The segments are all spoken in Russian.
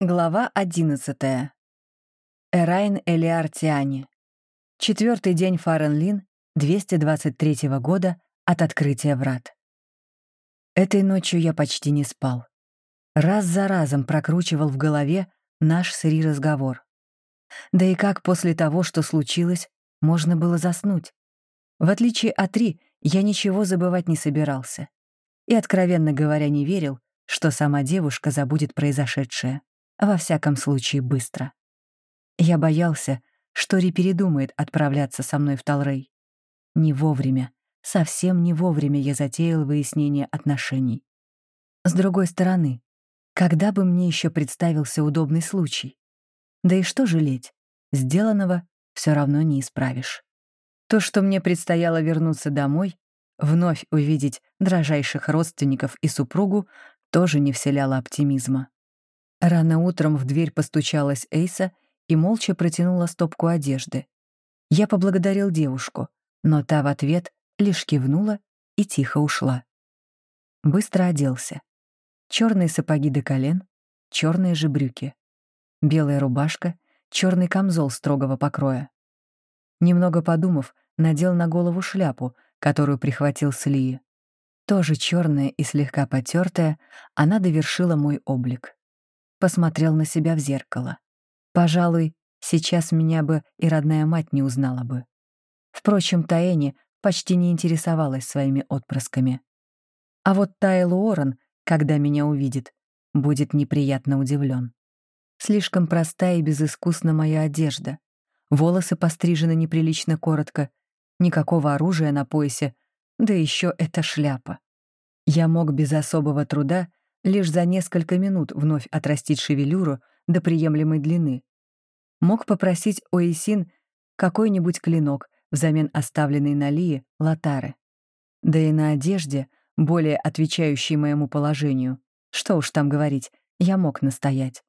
Глава 11. Эрайн Элиар Тиани. Четвертый день Фаренлин 223 года от открытия врат. Этой ночью я почти не спал. Раз за разом прокручивал в голове наш с Ри разговор. Да и как после того, что случилось, можно было заснуть? В отличие от Ри, я ничего забывать не собирался. И, откровенно говоря, не верил, что сама девушка забудет произошедшее. Во всяком случае, быстро. Я боялся, что Ри передумает отправляться со мной в Талрей. Не вовремя, совсем не вовремя я затеял выяснение отношений. С другой стороны, когда бы мне еще представился удобный случай? Да и что жалеть? Сделанного все равно не исправишь. То, что мне предстояло вернуться домой, вновь увидеть дрожайших родственников и супругу, тоже не вселяло оптимизма. Рано утром в дверь постучалась Эйса и молча протянула стопку одежды. Я поблагодарил девушку, но та в ответ лишь кивнула и тихо ушла. Быстро оделся. Черные сапоги до колен, черные же брюки, белая рубашка, черный камзол строгого покроя. Немного подумав, надел на голову шляпу, которую прихватил с Лии. Тоже черная и слегка потертая, она довершила мой облик посмотрел на себя в зеркало. Пожалуй, сейчас меня бы и родная мать не узнала бы. Впрочем, Таэни почти не интересовалась своими отпрысками. А вот Тайл Уоррен, когда меня увидит, будет неприятно удивлен. Слишком простая и безыскусна моя одежда. Волосы пострижены неприлично коротко, никакого оружия на поясе, да еще эта шляпа. Я мог без особого труда лишь за несколько минут вновь отрастить шевелюру до приемлемой длины. Мог попросить Оисин какой-нибудь клинок взамен оставленной на Лии латары. Да и на одежде, более отвечающей моему положению, что уж там говорить, я мог настоять.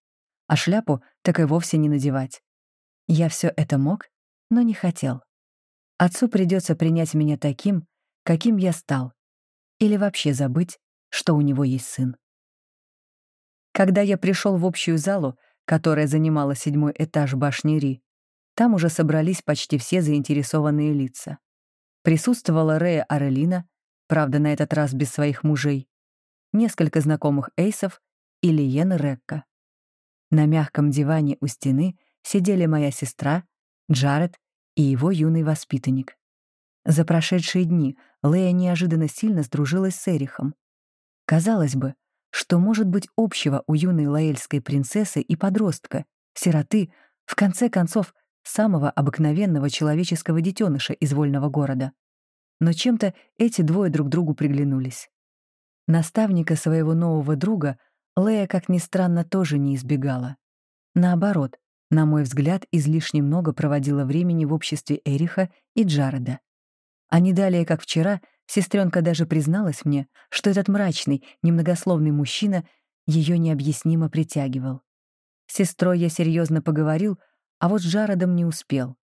А шляпу так и вовсе не надевать. Я все это мог, но не хотел. Отцу придется принять меня таким, каким я стал, или вообще забыть, что у него есть сын. Когда я пришел в общую залу, которая занимала седьмой этаж башни Ри, там уже собрались почти все заинтересованные лица. Присутствовала Рея Арелина, правда, на этот раз без своих мужей, несколько знакомых эйсов и Лиен Рекка. На мягком диване у стены сидели моя сестра, Джаред и его юный воспитанник. За прошедшие дни Лея неожиданно сильно сдружилась с Эрихом. Казалось бы, что может быть общего у юной лаэльской принцессы и подростка, сироты, в конце концов, самого обыкновенного человеческого детеныша из вольного города? Но чем-то эти двое друг другу приглянулись. Наставника своего нового друга Лея, как ни странно, тоже не избегала. Наоборот, на мой взгляд, излишне много проводила времени в обществе Эриха и Джареда. Не далее, как вчера, Сестренка даже призналась мне, что этот мрачный, немногословный мужчина ее необъяснимо притягивал. С сестрой я серьезно поговорил, а вот с Джародом не успел.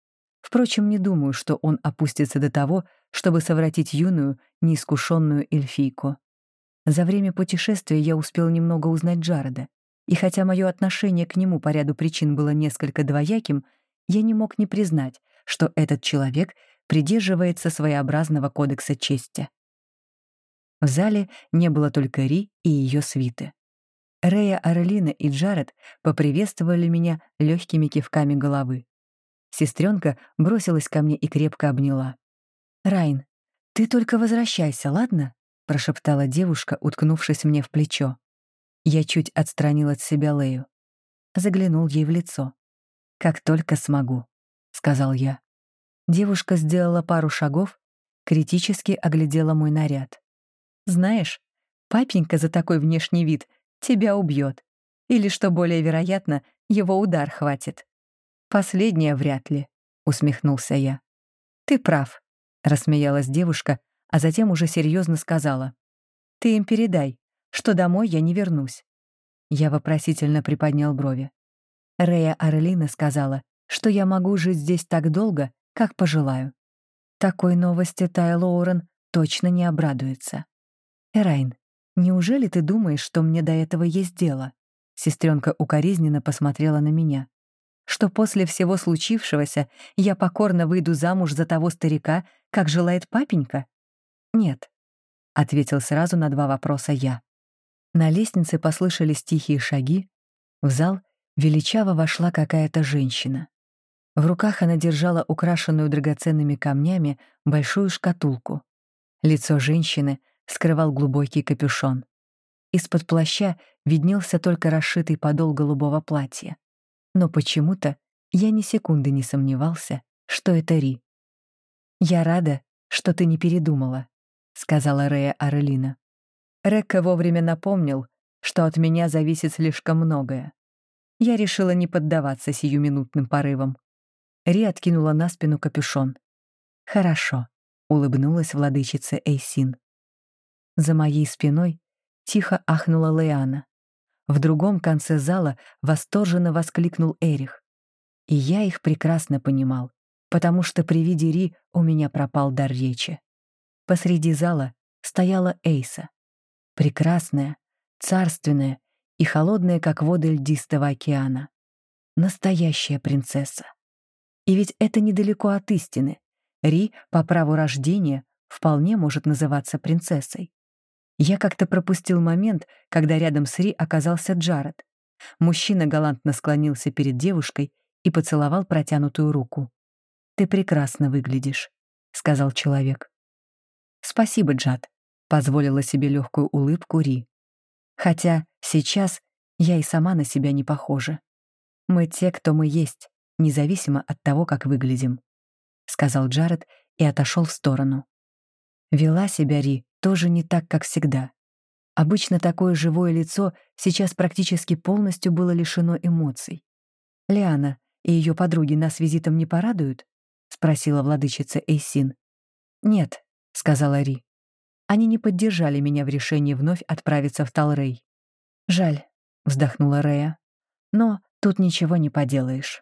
Впрочем, не думаю, что он опустится до того, чтобы совратить юную, неискушенную эльфийку. За время путешествия я успел немного узнать Джарода, и хотя мое отношение к нему по ряду причин было несколько двояким, я не мог не признать, что этот человек придерживается своеобразного кодекса чести. В зале не было только Ри и ее свиты. Рея Орлина и Джаред поприветствовали меня легкими кивками головы. Сестренка бросилась ко мне и крепко обняла. «Райн, ты только возвращайся, ладно?» — прошептала девушка, уткнувшись мне в плечо. Я чуть отстранил от себя Лею. Заглянул ей в лицо. «Как только смогу», — сказал я. Девушка сделала пару шагов, критически оглядела мой наряд. «Знаешь, папенька за такой внешний вид тебя убьет. Или, что более вероятно, его удар хватит». «Последнее вряд ли», — усмехнулся я. «Ты прав», — рассмеялась девушка, а затем уже серьезно сказала. «Ты им передай, что домой я не вернусь». Я вопросительно приподнял брови. Рея Орлина сказала, что я могу жить здесь так долго, как пожелаю. Такой новости Тай Лоурен точно не обрадуется. Эрайн, неужели ты думаешь, что мне до этого есть дело? Сестренка укоризненно посмотрела на меня. Что после всего случившегося я покорно выйду замуж за того старика, как желает папенька? Нет, — ответил сразу на два вопроса я. На лестнице послышались тихие шаги. В зал величаво вошла какая-то женщина. В руках она держала украшенную драгоценными камнями большую шкатулку. Лицо женщины скрывал глубокий капюшон. Из-под плаща виднелся только расшитый подол голубого платья. Но почему-то я ни секунды не сомневался, что это Ри. «Я рада, что ты не передумала», — сказала Рея Арелина. Рекка вовремя напомнил, что от меня зависит слишком многое. Я решила не поддаваться сиюминутным порывам. Ри откинула на спину капюшон. «Хорошо», — улыбнулась владычица Эйсин. За моей спиной тихо ахнула Леана. В другом конце зала восторженно воскликнул Эрих. И я их прекрасно понимал, потому что при виде Ри у меня пропал дар речи. Посреди зала стояла Эйса. Прекрасная, царственная и холодная, как воды льдистого океана. Настоящая принцесса. И ведь это недалеко от истины. Ри по праву рождения вполне может называться принцессой. Я как-то пропустил момент, когда рядом с Ри оказался Джаред. Мужчина галантно склонился перед девушкой и поцеловал протянутую руку. «Ты прекрасно выглядишь», — сказал человек. «Спасибо, Джад», — позволила себе легкую улыбку Ри. «Хотя сейчас я и сама на себя не похожа. Мы те, кто мы есть, независимо от того, как выглядим», — сказал Джаред и отошел в сторону. Вела себя Ри тоже не так, как всегда. Обычно такое живое лицо сейчас практически полностью было лишено эмоций. «Лиана и ее подруги нас визитом не порадуют?» — спросила владычица Эйсин. «Нет», — сказала Ри. «Они не поддержали меня в решении вновь отправиться в Талрей». «Жаль», — вздохнула Рея. «Но тут ничего не поделаешь».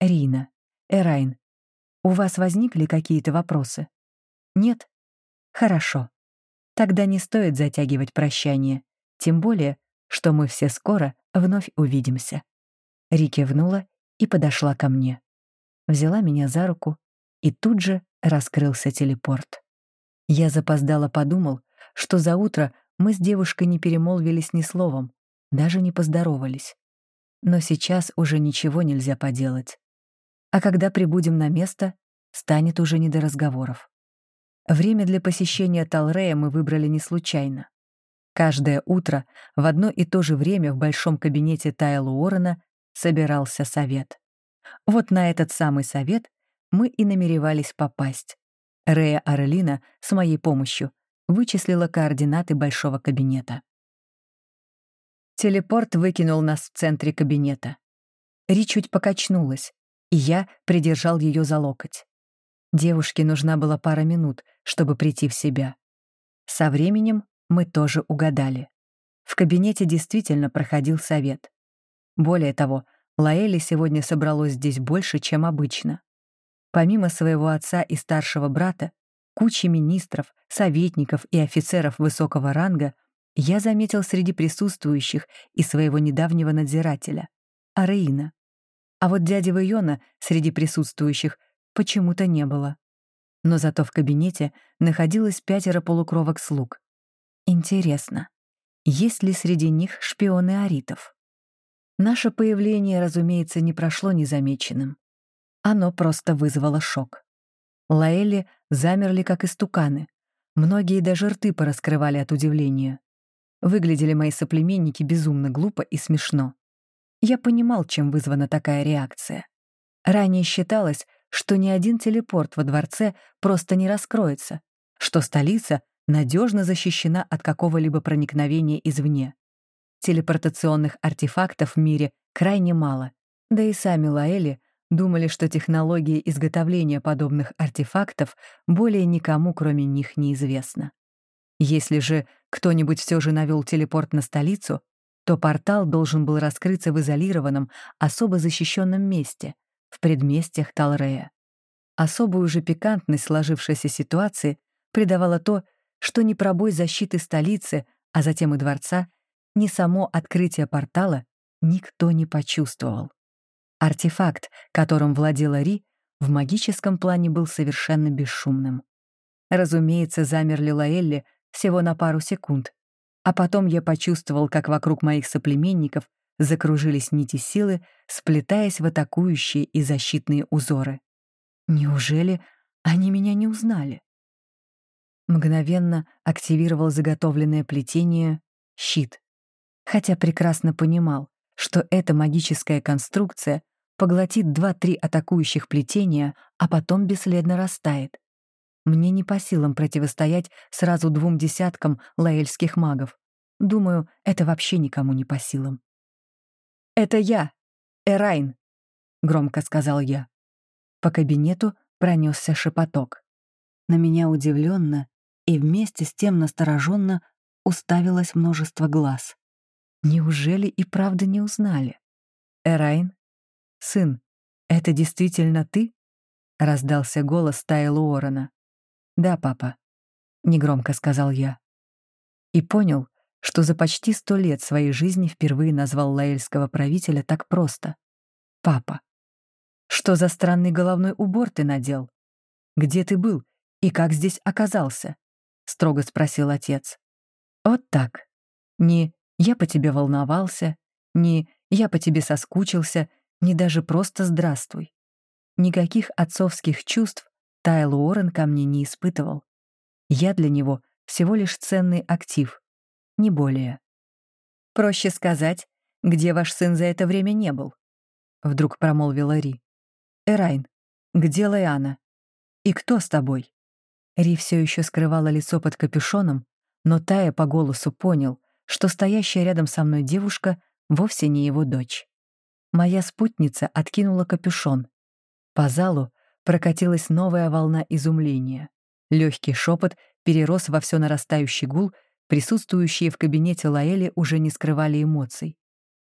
«Рина, Эрайн, у вас возникли какие-то вопросы?» «Нет?» «Хорошо. Тогда не стоит затягивать прощание, тем более, что мы все скоро вновь увидимся. Ри кивнула и подошла ко мне. Взяла меня за руку, и тут же раскрылся телепорт. Я запоздало подумал, что за утро мы с девушкой не перемолвились ни словом, даже не поздоровались. Но сейчас уже ничего нельзя поделать. А когда прибудем на место, станет уже не до разговоров. Время для посещения Талрея мы выбрали не случайно. Каждое утро в одно и то же время в большом кабинете Тайла Уоррена собирался совет. Вот на этот самый совет мы и намеревались попасть. Рея Арелина с моей помощью вычислила координаты большого кабинета. Телепорт выкинул нас в центре кабинета. Ри чуть покачнулась, и я придержал ее за локоть. Девушке нужна была пара минут, чтобы прийти в себя. Со временем мы тоже угадали. В кабинете действительно проходил совет. Более того, Лаэли сегодня собралось здесь больше, чем обычно. Помимо своего отца и старшего брата, кучи министров, советников и офицеров высокого ранга, я заметил среди присутствующих и своего недавнего надзирателя — Араина. А вот дяди Вайона среди присутствующих почему-то не было. Но зато в кабинете находилось пятеро полукровок слуг. Интересно, есть ли среди них шпионы аритов? Наше появление, разумеется, не прошло незамеченным. Оно просто вызвало шок. Лаэли замерли, как истуканы. Многие даже рты пораскрывали от удивления. Выглядели мои соплеменники безумно глупо и смешно. Я понимал, чем вызвана такая реакция. Ранее считалось, что ни один телепорт во дворце просто не раскроется, что столица надежно защищена от какого-либо проникновения извне. Телепортационных артефактов в мире крайне мало, да и сами Лаэли думали, что технология изготовления подобных артефактов более никому, кроме них, неизвестна. Если же кто-нибудь все же навел телепорт на столицу, то портал должен был раскрыться в изолированном, особо защищенном месте, в предместьях Талрея. Особую же пикантность сложившейся ситуации придавало то, что ни пробой защиты столицы, а затем и дворца, ни само открытие портала никто не почувствовал. Артефакт, которым владела Ри, в магическом плане был совершенно бесшумным. Разумеется, замерли Лаэлли всего на пару секунд, а потом я почувствовал, как вокруг моих соплеменников закружились нити силы, сплетаясь в атакующие и защитные узоры. Неужели они меня не узнали? Мгновенно активировал заготовленное плетение щит, хотя прекрасно понимал, что эта магическая конструкция поглотит два-три атакующих плетения, а потом бесследно растает. Мне не по силам противостоять сразу двум десяткам лаэльских магов. Думаю, это вообще никому не по силам. «Это я, Эрайн», — громко сказал я. По кабинету пронесся шепоток. На меня удивленно и вместе с тем настороженно уставилось множество глаз. Неужели и правда не узнали? «Эрайн? Сын, это действительно ты?» — раздался голос Тайла Уоррена. «Да, папа», — негромко сказал я. И понял, что за почти сто лет своей жизни впервые назвал лаэльского правителя так просто. «Папа». «Что за странный головной убор ты надел? Где ты был и как здесь оказался?» — строго спросил отец. «Вот так. Не «я по тебе волновался», не «я по тебе соскучился», не даже просто «здравствуй». Никаких отцовских чувств Тайл Уоррен ко мне не испытывал. Я для него всего лишь ценный актив, не более. «Проще сказать, где ваш сын за это время не был?» — вдруг промолвила Ри. «Эрайн, где Лайана? И кто с тобой?» Ри все еще скрывала лицо под капюшоном, но Тая по голосу понял, что стоящая рядом со мной девушка вовсе не его дочь. Моя спутница откинула капюшон. По залу прокатилась новая волна изумления. Легкий шепот перерос во все нарастающий гул, присутствующие в кабинете Лаэли уже не скрывали эмоций.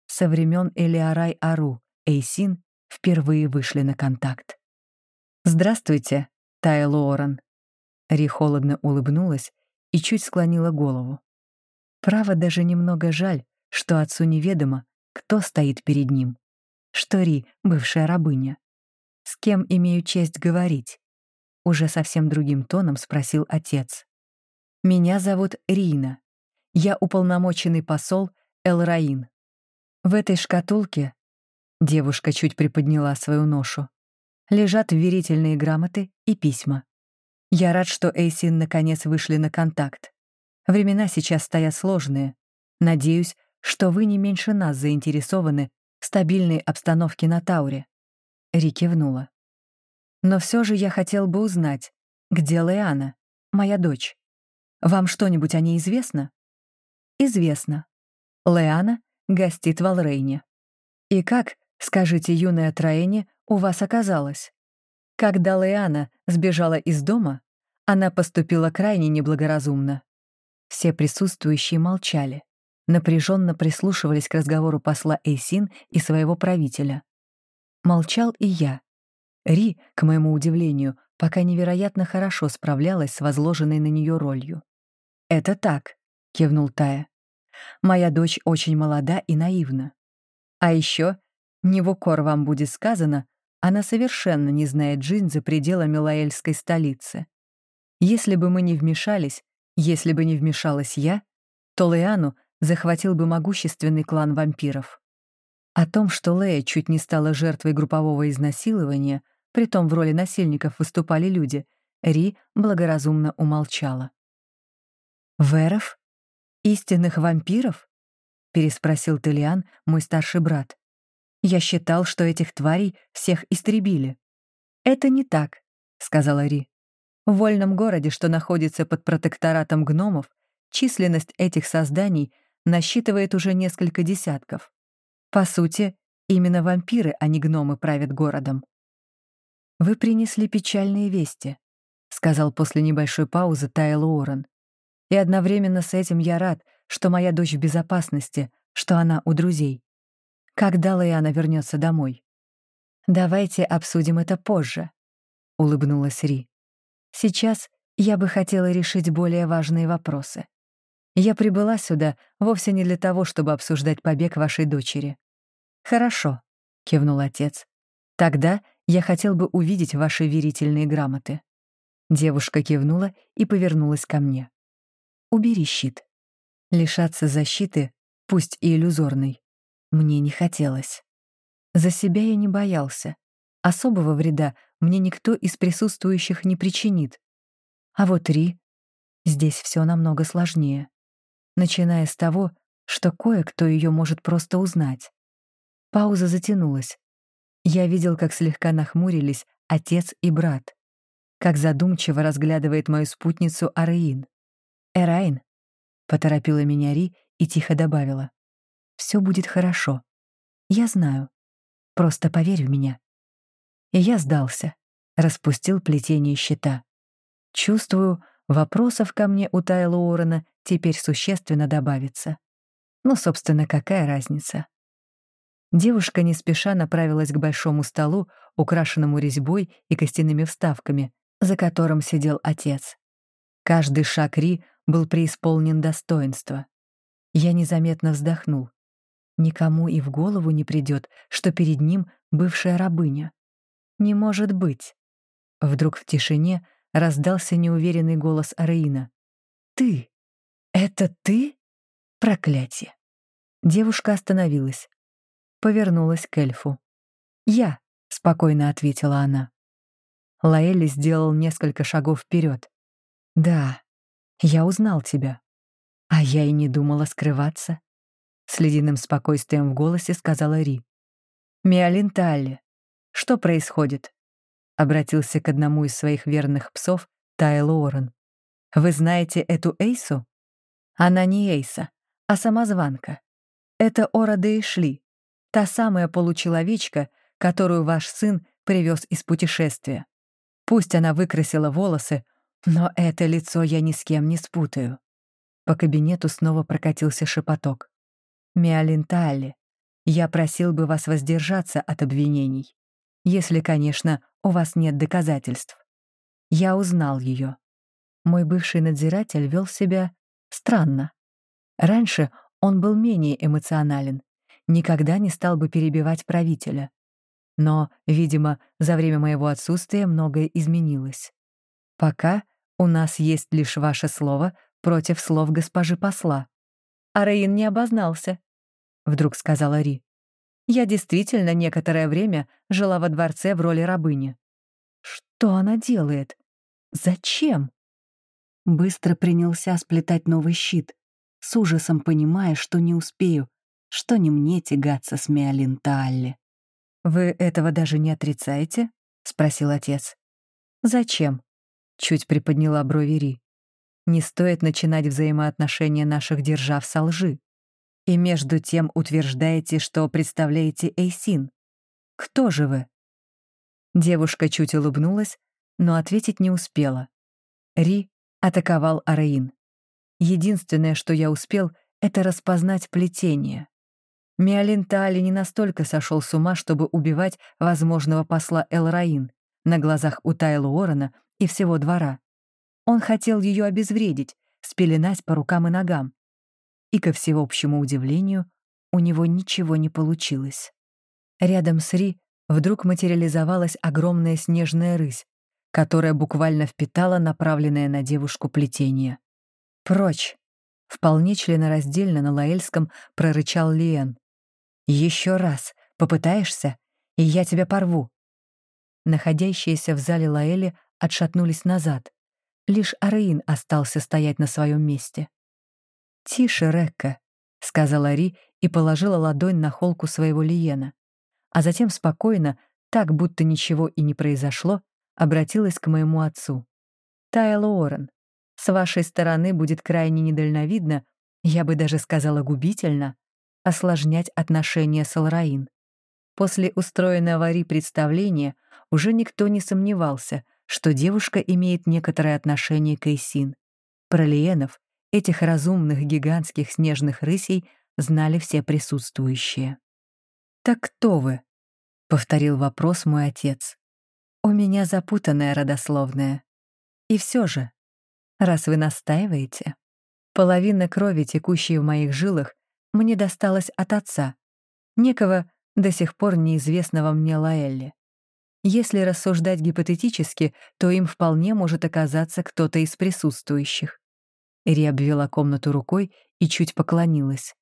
Со времен Элиарай Ару Эйсин впервые вышли на контакт. «Здравствуйте, Тая Лоорен». Ри холодно улыбнулась и чуть склонила голову. Право даже немного жаль, что отцу неведомо, кто стоит перед ним. Что Ри — бывшая рабыня. «С кем имею честь говорить?» Уже совсем другим тоном спросил отец. «Меня зовут Рина. Я уполномоченный посол Элраин. В этой шкатулке...» Девушка чуть приподняла свою ношу. «Лежат верительные грамоты и письма. Я рад, что Эйсин наконец вышли на контакт. Времена сейчас стоят сложные. Надеюсь, что вы не меньше нас заинтересованы в стабильной обстановке на Тауре. Ри кивнула. «Но все же я хотел бы узнать, где Леана, моя дочь. Вам что-нибудь о ней известно?» «Известно. Леана гостит в Алрейне. И как, скажите, юная Троэни, у вас оказалась? Когда Леана сбежала из дома, она поступила крайне неблагоразумно. Все присутствующие молчали, напряженно прислушивались к разговору посла Эйсин и своего правителя. Молчал и я. Ри, к моему удивлению, пока невероятно хорошо справлялась с возложенной на нее ролью. «Это так», — кивнул Тая. «Моя дочь очень молода и наивна. А еще, не в укор вам будет сказано, она совершенно не знает жизнь за пределами Лаэльской столицы. Если бы мы не вмешались, если бы не вмешалась я, то Леану захватил бы могущественный клан вампиров. О том, что Лея чуть не стала жертвой группового изнасилования, притом в роли насильников выступали люди, Ри благоразумно умолчала. «Веров? Истинных вампиров?» — переспросил Телиан, мой старший брат. «Я считал, что этих тварей всех истребили». «Это не так», — сказала Ри. В вольном городе, что находится под протекторатом гномов, численность этих созданий насчитывает уже несколько десятков. По сути, именно вампиры, а не гномы правят городом. «Вы принесли печальные вести», — сказал после небольшой паузы Тайл Уоррен. «И одновременно с этим я рад, что моя дочь в безопасности, что она у друзей. Когда Лаяна вернется домой?» «Давайте обсудим это позже», — улыбнулась Ри. «Сейчас я бы хотела решить более важные вопросы. Я прибыла сюда вовсе не для того, чтобы обсуждать побег вашей дочери. «Хорошо», — кивнул отец. «Тогда я хотел бы увидеть ваши верительные грамоты». Девушка кивнула и повернулась ко мне. «Убери щит». Лишаться защиты, пусть и иллюзорной, мне не хотелось. За себя я не боялся. Особого вреда мне никто из присутствующих не причинит. А вот Ри... Здесь все намного сложнее. Начиная с того, что кое-кто ее может просто узнать. Пауза затянулась. Я видел, как слегка нахмурились отец и брат, как задумчиво разглядывает мою спутницу Араин. «Эраин», — поторопила меня Ри и тихо добавила, «все будет хорошо. Я знаю. Просто поверь в меня». И я сдался, распустил плетение щита. Чувствую, вопросов ко мне у Тайла Уоррена теперь существенно добавится. Ну, собственно, какая разница? Девушка не спеша направилась к большому столу, украшенному резьбой и костяными вставками, за которым сидел отец. Каждый шаг Ри был преисполнен достоинства. Я незаметно вздохнул. Никому и в голову не придет, что перед ним бывшая рабыня. Не может быть. Вдруг в тишине раздался неуверенный голос Араина. «Ты? Это ты? Проклятие!» Девушка остановилась. Повернулась к эльфу. «Я», — спокойно ответила она. Лаэли сделал несколько шагов вперед. «Да, я узнал тебя. А я и не думала скрываться», — с ледяным спокойствием в голосе сказала Ри. «Миалин Талли, что происходит?» Обратился к одному из своих верных псов Тайл. «Вы знаете эту Эйсу?» «Она не Эйса, а самозванка. Это Ора де Ишли, та самая получеловечка, которую ваш сын привез из путешествия. Пусть она выкрасила волосы, но это лицо я ни с кем не спутаю». По кабинету снова прокатился шепоток. «Миалин Талли, я просил бы вас воздержаться от обвинений если, конечно, у вас нет доказательств. Я узнал ее. Мой бывший надзиратель вел себя странно. Раньше он был менее эмоционален, никогда не стал бы перебивать правителя. Но, видимо, за время моего отсутствия многое изменилось. Пока у нас есть лишь ваше слово против слов госпожи посла. А Раин не обознался, — вдруг сказала Ри. Я действительно некоторое время жила во дворце в роли рабыни. Что она делает? Зачем? Быстро принялся сплетать новый щит, с ужасом понимая, что не успею, что не мне тягаться с Миолин Талли. «Вы этого даже не отрицаете?» — спросил отец. «Зачем?» — чуть приподняла брови Ри. «Не стоит начинать взаимоотношения наших держав со лжи. И между тем утверждаете, что представляете Эйсин. Кто же вы?» Девушка чуть улыбнулась, но ответить не успела. Ри атаковал Араин. Единственное, что я успел, это распознать плетение. Миалин Таали не настолько сошел с ума, чтобы убивать возможного посла Элраин на глазах у Тайла Уоррена и всего двора. Он хотел ее обезвредить, спеленать по рукам и ногам и, ко всеобщему удивлению, у него ничего не получилось. Рядом с Ри вдруг материализовалась огромная снежная рысь, которая буквально впитала направленное на девушку плетение. «Прочь!» — вполне членораздельно на лаэльском прорычал Лиен. «Еще раз попытаешься, и я тебя порву!» Находящиеся в зале Лаэли отшатнулись назад. Лишь Араин остался стоять на своем месте. «Тише, Рекка», — сказала Ри и положила ладонь на холку своего Лиена, а затем спокойно, так будто ничего и не произошло, обратилась к моему отцу. «Тайл Уоррен, с вашей стороны будет крайне недальновидно, я бы даже сказала губительно, осложнять отношения с Алраин. После устроенного Ри представления уже никто не сомневался, что девушка имеет некоторое отношение к Эйсин. Про Лиенов Этих разумных гигантских снежных рысей знали все присутствующие. «Так кто вы?» — повторил вопрос мой отец. «У меня запутанная родословная. И все же, раз вы настаиваете, половина крови, текущей в моих жилах, мне досталась от отца, некого до сих пор неизвестного мне Лаэлли. Если рассуждать гипотетически, то им вполне может оказаться кто-то из присутствующих. Ри обвела комнату рукой и чуть поклонилась.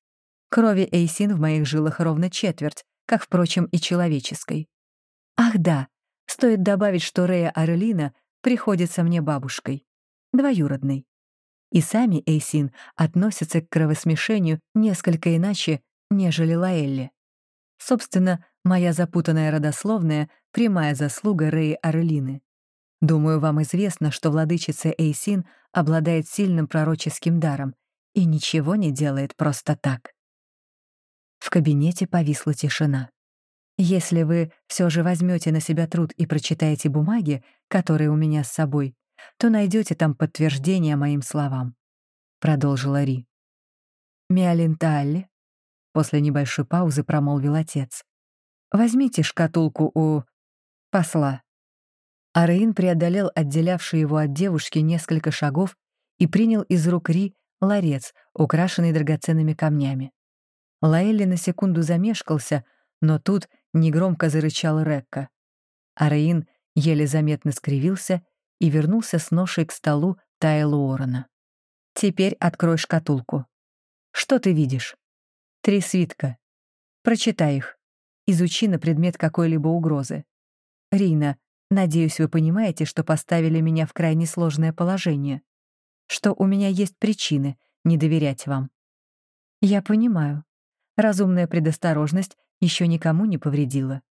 Крови Эйсин в моих жилах ровно четверть, как, впрочем, и человеческой. Ах да, стоит добавить, что Рея Орлина приходится мне бабушкой, двоюродной. И сами Эйсин относятся к кровосмешению несколько иначе, нежели Лаэлли. Собственно, моя запутанная родословная — прямая заслуга Реи Орлины. Думаю, вам известно, что владычица Эйсин обладает сильным пророческим даром и ничего не делает просто так. В кабинете повисла тишина. Если вы все же возьмете на себя труд и прочитаете бумаги, которые у меня с собой, то найдете там подтверждение моим словам», — продолжила Ри. «Миалин Талли», — после небольшой паузы промолвил отец, «возьмите шкатулку у посла». Араин преодолел отделявший его от девушки несколько шагов и принял из рук Ри ларец, украшенный драгоценными камнями. Лаэлли на секунду замешкался, но тут негромко зарычал Рекка. Араин еле заметно скривился и вернулся с ношей к столу Тайла Уоррена. «Теперь открой шкатулку. Что ты видишь?» «Три свитка. Прочитай их. Изучи на предмет какой-либо угрозы. Рина, надеюсь, вы понимаете, что поставили меня в крайне сложное положение, что у меня есть причины не доверять вам». «Я понимаю. Разумная предосторожность еще никому не повредила.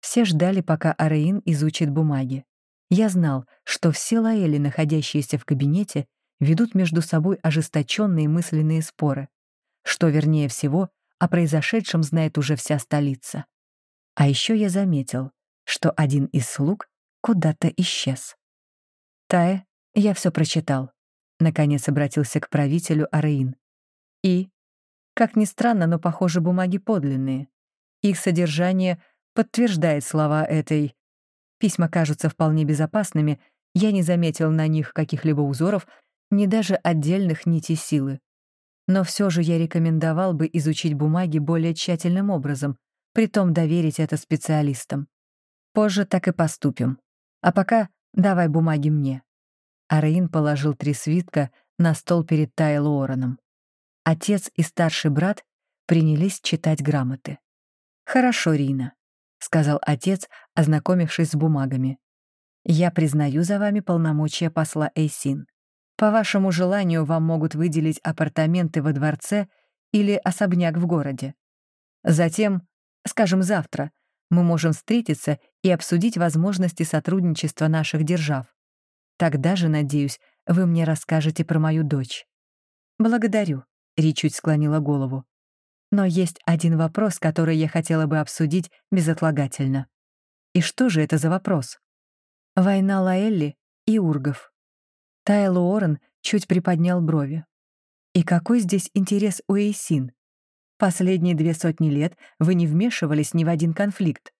Все ждали, пока Араин изучит бумаги. Я знал, что все лаэли, находящиеся в кабинете, ведут между собой ожесточенные мысленные споры, что, вернее всего, о произошедшем знает уже вся столица. А еще я заметил, что один из слуг куда-то исчез. «Тае, я все прочитал», — наконец обратился к правителю Араин. «И как ни странно, но, похоже, бумаги подлинные. Их содержание подтверждает слова этой. Письма кажутся вполне безопасными, я не заметил на них каких-либо узоров, ни даже отдельных нитей силы. Но все же я рекомендовал бы изучить бумаги более тщательным образом, притом доверить это специалистам. Позже так и поступим. А пока давай бумаги мне. Араин положил три свитка на стол перед Ороном. Отец и старший брат принялись читать грамоты. «Хорошо, Рина», — сказал отец, ознакомившись с бумагами. «Я признаю за вами полномочия посла Эйсин. По вашему желанию вам могут выделить апартаменты во дворце или особняк в городе. Затем, скажем, завтра, мы можем встретиться и обсудить возможности сотрудничества наших держав. Тогда же, надеюсь, вы мне расскажете про мою дочь. Благодарю. Ри чуть склонила голову. Но есть один вопрос, который я хотела бы обсудить безотлагательно. И что же это за вопрос? Война Лаэлли и Ургов. Тайл Уоррен чуть приподнял брови. И какой здесь интерес у Эйсин? Последние две сотни лет вы не вмешивались ни в один конфликт.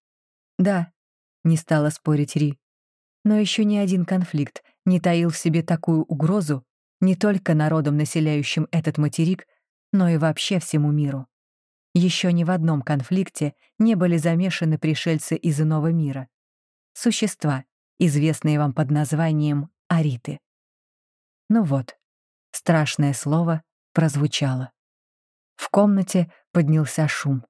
Да, не стала спорить Ри. Но еще ни один конфликт не таил в себе такую угрозу, не только народам, населяющим этот материк, но и вообще всему миру. Еще ни в одном конфликте не были замешаны пришельцы из иного мира. Существа, известные вам под названием ариты. Ну вот, страшное слово прозвучало. В комнате поднялся шум.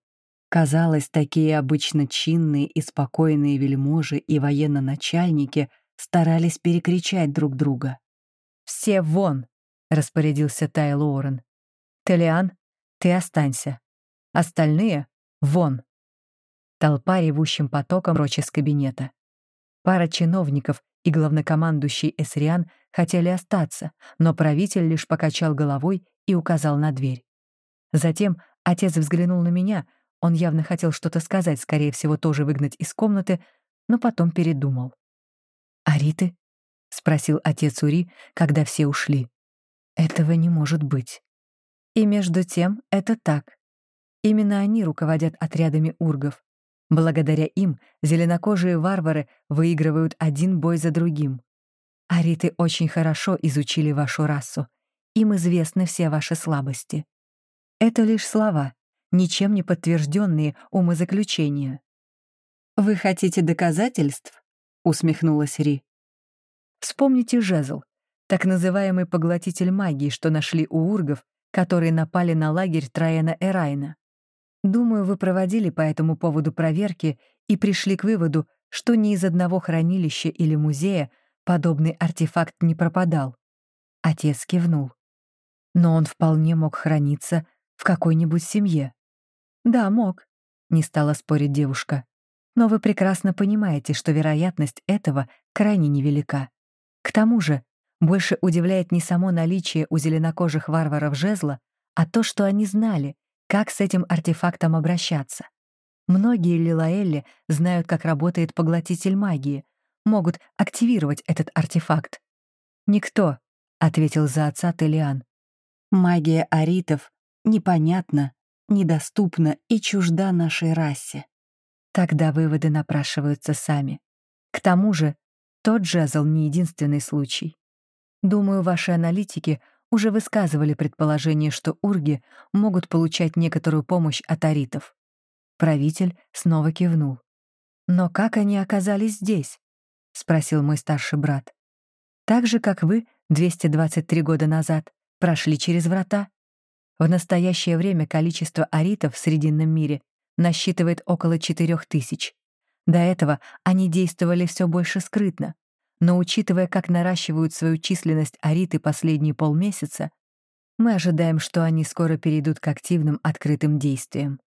Казалось, такие обычно чинные и спокойные вельможи и военно-начальники старались перекричать друг друга. «Все вон!» — распорядился Тай Лоурен. «Телиан, ты останься. Остальные — вон!» Толпа ревущим потоком прочь из кабинета. Пара чиновников и главнокомандующий Эсриан хотели остаться, но правитель лишь покачал головой и указал на дверь. Затем отец взглянул на меня, он явно хотел что-то сказать, скорее всего, тоже выгнать из комнаты, но потом передумал. «Ариты?» — спросил отец Ури, когда все ушли. «Этого не может быть». И между тем это так. Именно они руководят отрядами ургов. Благодаря им зеленокожие варвары выигрывают один бой за другим. Ариты очень хорошо изучили вашу расу. Им известны все ваши слабости. Это лишь слова, ничем не подтвержденные умозаключения. «Вы хотите доказательств?» — усмехнулась Ри. «Вспомните жезл, так называемый поглотитель магии, что нашли у ургов, которые напали на лагерь Троена Эрайна. Думаю, вы проводили по этому поводу проверки и пришли к выводу, что ни из одного хранилища или музея подобный артефакт не пропадал. Отец кивнул. Но он вполне мог храниться в какой-нибудь семье. Да, мог, не стала спорить девушка. Но вы прекрасно понимаете, что вероятность этого крайне невелика. К тому же, больше удивляет не само наличие у зеленокожих варваров жезла, а то, что они знали, как с этим артефактом обращаться. Многие Лилаэлли знают, как работает поглотитель магии, могут активировать этот артефакт. «Никто», — ответил за отца Телиан. «Магия аритов непонятна, недоступна и чужда нашей расе». Тогда выводы напрашиваются сами. К тому же, тот жезл не единственный случай. Думаю, ваши аналитики уже высказывали предположение, что урги могут получать некоторую помощь от аритов. Правитель снова кивнул. «Но как они оказались здесь?» — спросил мой старший брат. «Так же, как вы 223 года назад прошли через врата. В настоящее время количество аритов в Срединном мире насчитывает около 4000. До этого они действовали все больше скрытно, но учитывая, как наращивают свою численность ариты последние полмесяца, мы ожидаем, что они скоро перейдут к активным открытым действиям.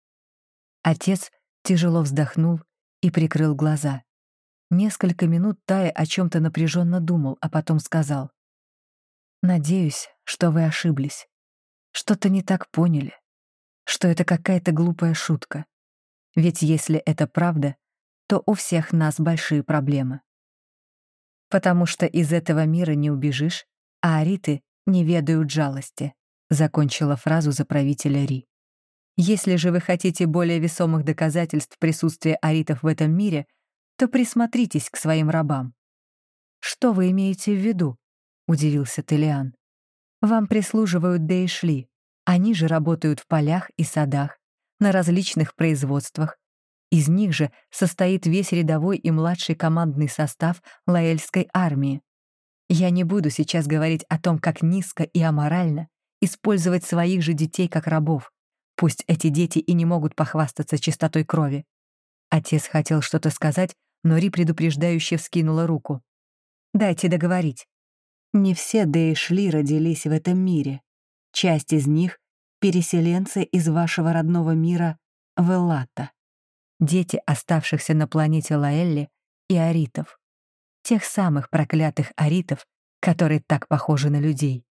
Отец тяжело вздохнул и прикрыл глаза. Несколько минут Тая о чем-то напряженно думал, а потом сказал. «Надеюсь, что вы ошиблись. Что-то не так поняли. Что это какая-то глупая шутка. Ведь если это правда, то у всех нас большие проблемы потому что из этого мира не убежишь, а ариты не ведают жалости», — закончила фразу за правителя Ри. «Если же вы хотите более весомых доказательств присутствия аритов в этом мире, то присмотритесь к своим рабам». «Что вы имеете в виду?» — удивился Телиан. «Вам прислуживают Дейшли. Они же работают в полях и садах, на различных производствах, из них же состоит весь рядовой и младший командный состав Лаэльской армии. Я не буду сейчас говорить о том, как низко и аморально использовать своих же детей как рабов. Пусть эти дети и не могут похвастаться чистотой крови. Отец хотел что-то сказать, но Ри предупреждающе вскинула руку. «Дайте договорить. Не все Дейшли родились в этом мире. Часть из них — переселенцы из вашего родного мира Велата дети оставшихся на планете Лаэлли и аритов. Тех самых проклятых аритов, которые так похожи на людей.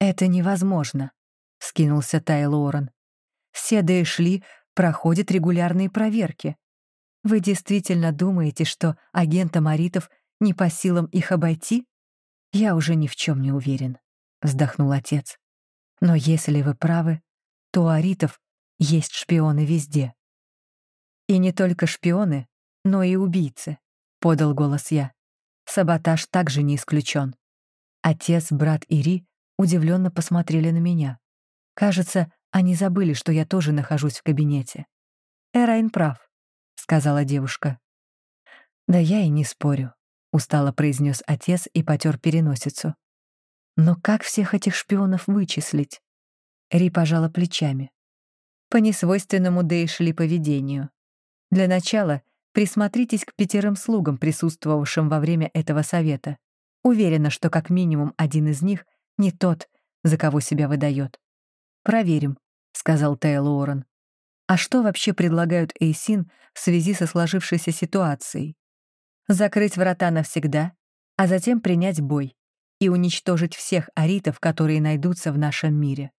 «Это невозможно», — скинулся Тай Лорен. «Все Дэшли проходят регулярные проверки. Вы действительно думаете, что агентам аритов не по силам их обойти? Я уже ни в чем не уверен», — вздохнул отец. «Но если вы правы, то у аритов есть шпионы везде. «И не только шпионы, но и убийцы», — подал голос я. Саботаж также не исключен. Отец, брат и Ри удивленно посмотрели на меня. Кажется, они забыли, что я тоже нахожусь в кабинете. «Эрайн прав», — сказала девушка. «Да я и не спорю», — устало произнес отец и потер переносицу. «Но как всех этих шпионов вычислить?» Ри пожала плечами. По несвойственному Дейшли поведению. Для начала присмотритесь к пятерым слугам, присутствовавшим во время этого совета. Уверена, что как минимум один из них не тот, за кого себя выдает. «Проверим», — сказал Тейл Уоррен. «А что вообще предлагают Эйсин в связи со сложившейся ситуацией? Закрыть врата навсегда, а затем принять бой и уничтожить всех аритов, которые найдутся в нашем мире».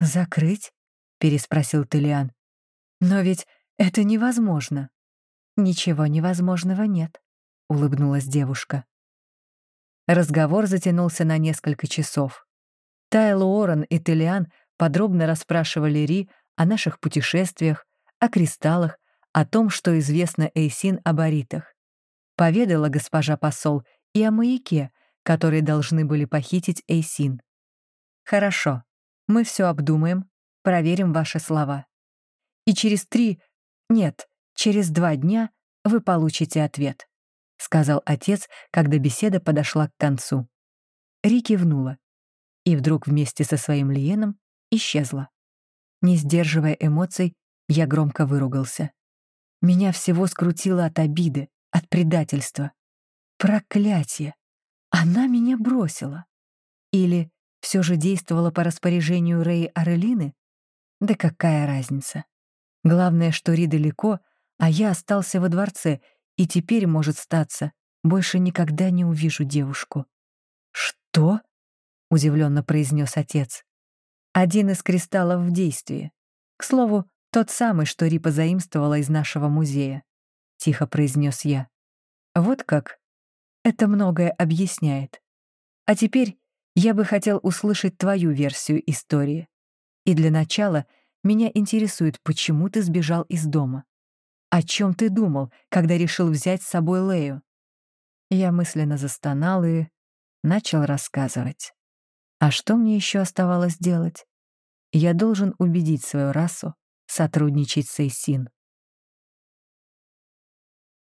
«Закрыть?» — переспросил Телиан. «Но ведь это невозможно. Ничего невозможного нет, улыбнулась девушка. Разговор затянулся на несколько часов. Тайл Уоррен и Телиан подробно расспрашивали Ри о наших путешествиях, о кристаллах, о том, что известно Эйсин об аритах. Поведала госпожа посол и о маяке, которые должны были похитить Эйсин. «Хорошо, мы все обдумаем, проверим ваши слова. и через три... Нет, через два дня вы получите ответ», — сказал отец, когда беседа подошла к концу. Ри кивнула, и вдруг вместе со своим Лиеном исчезла. Не сдерживая эмоций, я громко выругался. Меня всего скрутило от обиды, от предательства. Проклятие! Она меня бросила. Или все же действовала по распоряжению Рэи Арелины? Да какая разница? Главное, что Ри далеко, а я остался во дворце, и теперь, может статься, больше никогда не увижу девушку. «Что?» — удивленно произнес отец. «Один из кристаллов в действии. К слову, тот самый, что Ри позаимствовала из нашего музея», — тихо произнес я. «Вот как? Это многое объясняет. А теперь я бы хотел услышать твою версию истории. И для начала меня интересует, почему ты сбежал из дома. О чем ты думал, когда решил взять с собой Лею? Я мысленно застонал и начал рассказывать. А что мне еще оставалось делать? Я должен убедить свою расу сотрудничать с Эйсин.